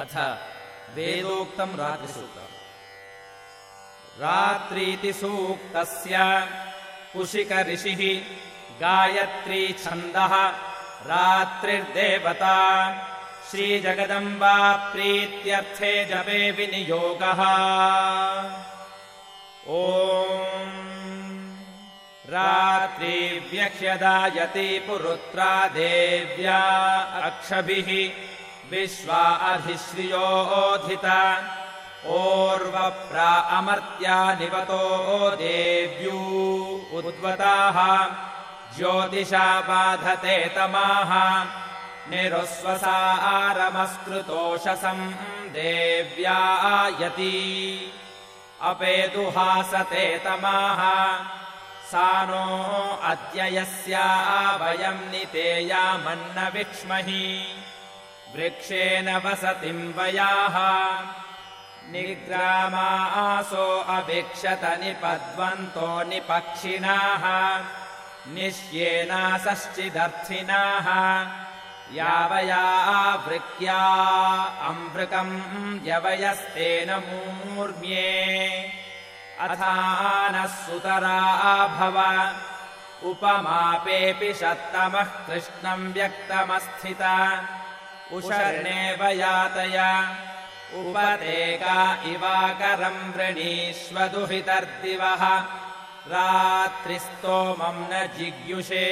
अथ वेदोक्तम् रात्रिसूक्तम् रात्रीति सूक्तस्य कुशिकऋषिः गायत्री छन्दः रात्रिर्देवता श्रीजगदम्बा प्रीत्यर्थे जपे विनियोगः। ओ रात्रिव्यक्ष्यदायति पुरुत्रा देव्या अक्षभिः विश्वा अधिश्रियोऽधिता ओर्वप्रा अमर्त्या निवतो देव्यू उद्वताः। ज्योतिषा बाधते तमाः। निरुस्वसारमस्कृतोषसम् देव्या यती अपेदुहासते तमाः। सा नो अद्य यस्या वयम् नितेयामन्न विक्ष्महि वृक्षेण वसतिम् वयाः। निग्रामासो अभिक्षत निपद्वन्तो निपक्षिणाः। निश्येनासश्चिदर्थिनाः। यावया वृक्या अमृकम् यवयस्तेन मूर्म्ये। अथानः सुतरा भव उपमापेऽपि शत्तमः कृष्णम् व्यक्तमस्थिता उशर्णेव यातय उपदेका इवाकरम् वृणीष्वदुहितर्दिवः। रात्रिस्तोमम् न जिग्युषे